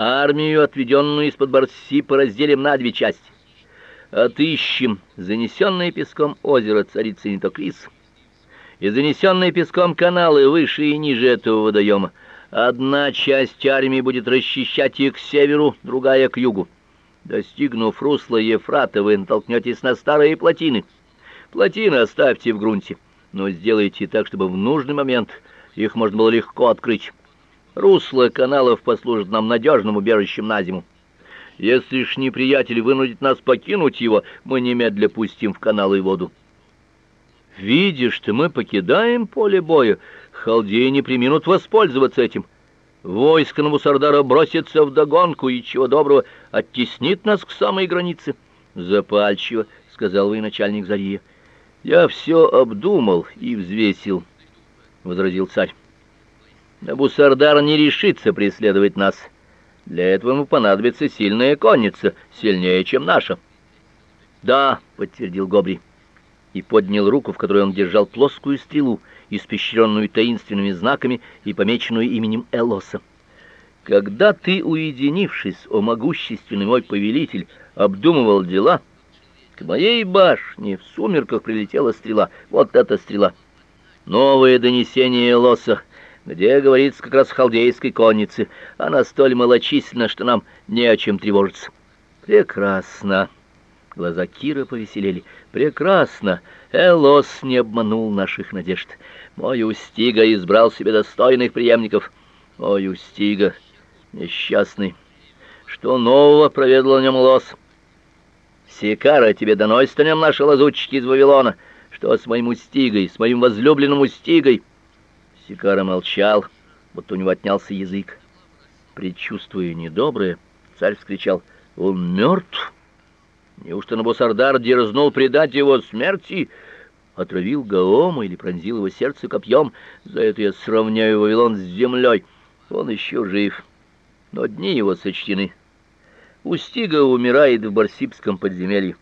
Армию, отведенную из-под Барси, поразделим на две части. Отыщем занесенное песком озеро царицы Нитокрис и занесенные песком каналы выше и ниже этого водоема. Одна часть армии будет расчищать их к северу, другая к югу. Достигнув русла Ефрата, вы натолкнетесь на старые плотины. Плотины оставьте в грунте, но сделайте так, чтобы в нужный момент их можно было легко открыть. Русло каналов послужит нам надежным убежищем на зиму. Если ж неприятель вынудит нас покинуть его, мы немедля пустим в каналы воду. Видишь, что мы покидаем поле боя, халдеи не преминут воспользоваться этим. Войско Навусардара бросится в догонку и чего доброго оттеснит нас к самой границе. Запальчиво сказал военачальник Зария. Я все обдумал и взвесил, возразил царь. Навусардар не решится преследовать нас. Для этого ему понадобится сильная конница, сильнее, чем наша. Да, подтвердил Гобри и поднял руку, в которой он держал плоскую стрелу, испещренную таинственными знаками и помеченную именем Элоса. Когда ты, уединившись, о могущественный мой повелитель, обдумывал дела, к моей башне в сумерках прилетела стрела. Вот эта стрела. Новое донесение Элоса, где говорится как раз халдейской коннице. Она столь малочисленна, что нам не о чем тревожиться. Прекрасно. Глаза Кира повеселели. Прекрасно. Элос не обманул наших надежд. Мой Устига избрал себе достойных преемников. Мой Устига несчастный. Что нового проведал о нем Лос? Сикара, тебе доносят о нем наши лазутчики из Вавилона. Что с моим Устигой, с моим возлюбленным Устигой? Сикара молчал, будто у него отнялся язык. Предчувствуя недоброе, царь вскричал: "Он мертв!» Неужто Набусардар дерзнул предать его смерти, отравил Гаома или пронзил его сердце копьем? За это я сравняю Вавилон с землей. Он еще жив, но дни его сочтены. Устига умирает в Барсибском подземелье.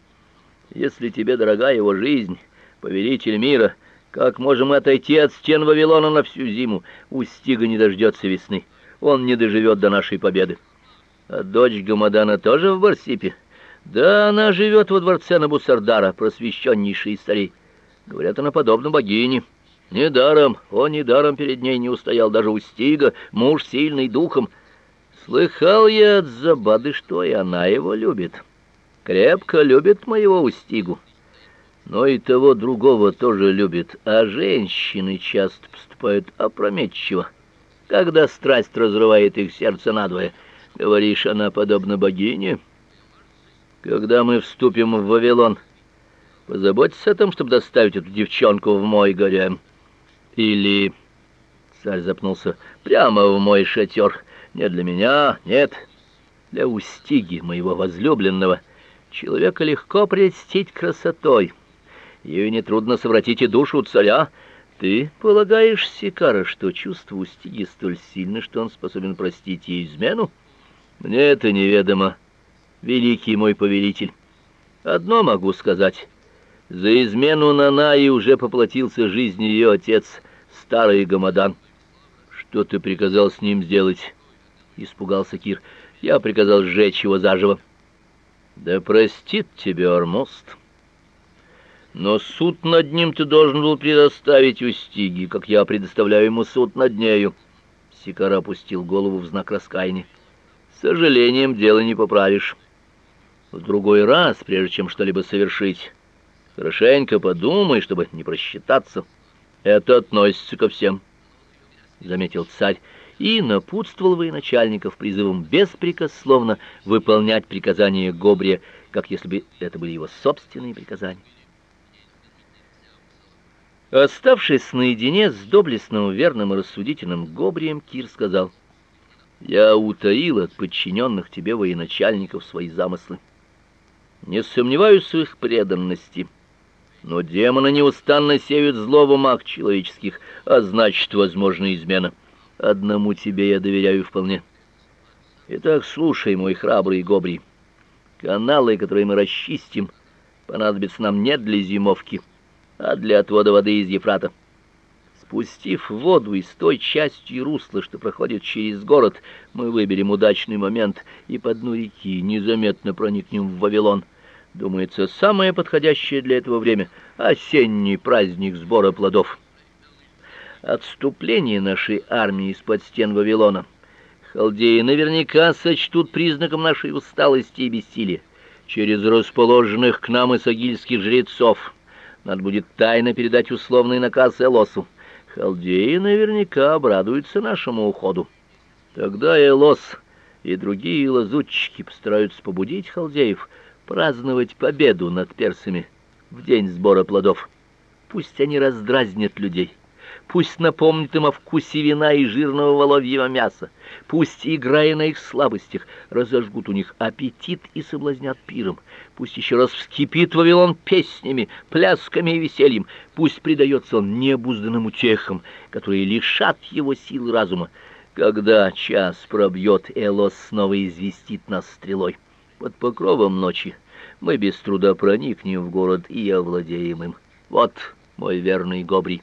Если тебе дорога его жизнь, повелитель мира, как можем отойти от стен Вавилона на всю зиму? Устига не дождется весны. Он не доживет до нашей победы. А дочь Гамадана тоже в Барсипе. Да, она живет во дворце Набусардара, просвещеннейшей из царей. Говорят, она подобна богине. Недаром, он недаром перед ней не устоял даже Устига, муж сильный духом. Слыхал я от Забады, что и она его любит. Крепко любит моего Устигу. Но и того другого тоже любит, а женщины часто поступают опрометчиво, когда страсть разрывает их сердце надвое. Говоришь, она подобна богине?» Когда мы вступим в Вавилон, позаботься о том, чтобы доставить эту девчонку в мой гарем. Или царь запнулся прямо в мой шатер. Не для меня, нет, для Устиги, моего возлюбленного. Человека легко прельстить красотой. Ее нетрудно совратить и душу царя. Ты полагаешь, Сикара, что чувство Устиги столь сильно, что он способен простить ей измену? Мне это неведомо великий мой повелитель. Одно могу сказать: за измену Нанаи уже поплатился жизнью ее отец, старый Гамадан. Что ты приказал с ним сделать? испугался Кир. Я приказал сжечь его заживо. Да простит тебе Ормост. Но суд над ним ты должен был предоставить Устиге, как я предоставляю ему суд над нею. Сикара опустил голову в знак раскаяния. С сожалением дело не поправишь. В другой раз, прежде чем что-либо совершить, хорошенько подумай, чтобы не просчитаться. Это относится ко всем, заметил царь и напутствовал военачальников призывом беспрекословно выполнять приказания Гобрия, как если бы это были его собственные приказания. Оставшись наедине с доблестным, верным и рассудительным Гобрием, Кир сказал: "Я утаил от подчиненных тебе военачальников свои замыслы. Не сомневаюсь в их преданности. Но демоны неустанно сеют зло в умах человеческих, а значит, возможна измена. Одному тебе я доверяю вполне. Итак, слушай, мой храбрый Гобри. Каналы, которые мы расчистим, понадобятся нам не для зимовки, а для отвода воды из Ефрата. Спустив воду из той части русла, что проходит через город, мы выберем удачный момент и по дну реки незаметно проникнем в Вавилон. Думается, самое подходящее для этого время осенний праздник сбора плодов. Отступление нашей армии из-под стен Вавилона халдеи наверняка сочтут признаком нашей усталости и бессилия. Через расположенных к нам исагильских жрецов надо будет тайно передать условный наказ Элосу. Халдеи наверняка обрадуются нашему уходу. Тогда Элос и другие лазутчики постараются побудить халдеев праздновать победу над персами в день сбора плодов. Пусть они раздразнят людей. Пусть напомнит им о вкусе вина и жирного воловьего мяса. Пусть, играя на их слабостях, разожгут у них аппетит и соблазнят пиром. Пусть еще раз вскипит Вавилон песнями, плясками и весельем. Пусть предается он необузданным утехам, которые лишат его сил разума. Когда час пробьет, Элос снова известит нас стрелой. Под покровом ночи мы без труда проникнем в город и овладеем им. Вот мой верный Гобрий.